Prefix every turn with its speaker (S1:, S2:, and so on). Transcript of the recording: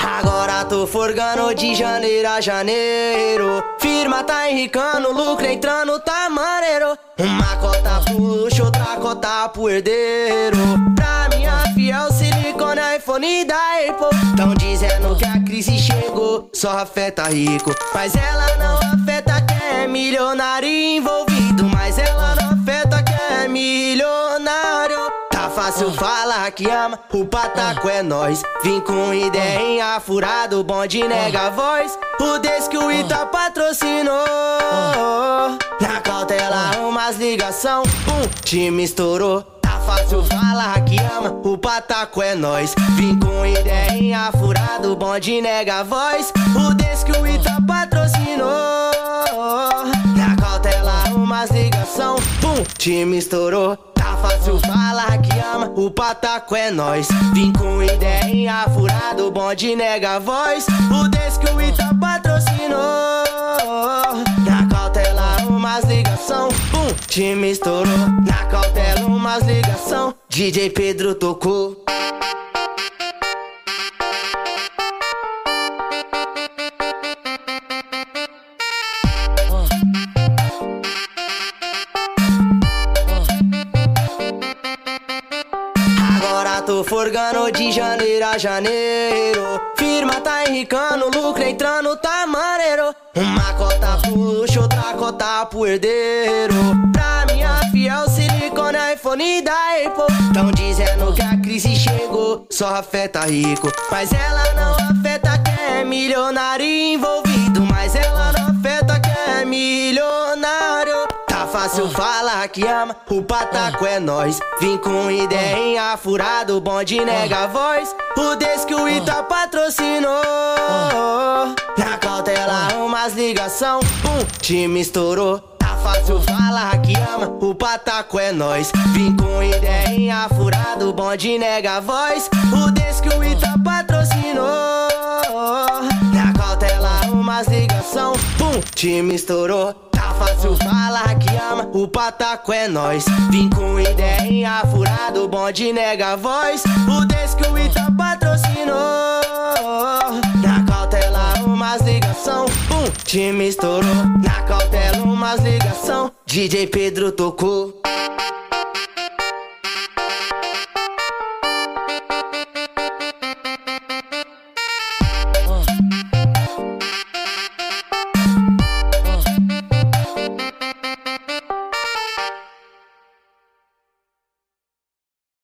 S1: Agora tô forgando de janeiro a janeiro. Firma tá enricando, lucro entrando, tá maneiro. Uma cota pro luxo, outra cota pro herdeiro. Pra minha fiel silicone, iPhone da Apple. Tão dizendo que a crise chegou, só afeta rico. Mas ela não afeta quem é milionário envolvido. Que ama, o pataco é nós. Vim com ideia furado, bonde nega a voz. O desse que o Ita patrocinou. Na cautela, umas ligação, pum, time estourou. Tá fácil falar que ama, o pataco é nós. Vim com ideia furado, bonde nega a voz. O desse que o Ita patrocinou. Na cautela, umas ligação, pum, time estourou. Tá fácil falar que ama, o pataco é nós. Vim com ideia furado, bonde nega a voz. O que o Ita patrocinou. Na cautela, umas ligação, pum, time estourou. Na cautela, umas ligação, DJ Pedro tocou. Tô forgando de janeiro a janeiro. Firma tá enricando, lucro entrando, tá maneiro. Uma cota pro luxo, outra cota pro herdeiro. Pra minha fiel silicone, iPhone da Apple. Tão dizendo que a crise chegou, só afeta rico. Mas ela não afeta quem é milionário envolvido. Mas ela fácil falar que ama, o pataco é nós. Vim com ideia furado, bonde nega a voz. O desse que o Ita patrocinou. Na cautela, umas ligação, pum, time estourou. Tá fácil falar que ama, o pataco é nós. Vim com ideia furado, bonde nega a voz. O desse que o Ita patrocinou. Na cautela, umas ligação, pum, time estourou. Fácil falar que ama, o pataco é nós. Vim com ideia furado, bonde nega a voz. O que o Ita patrocinou. Na cautela, umas ligação, pum, time estourou. Na cautela, umas ligação, DJ Pedro tocou.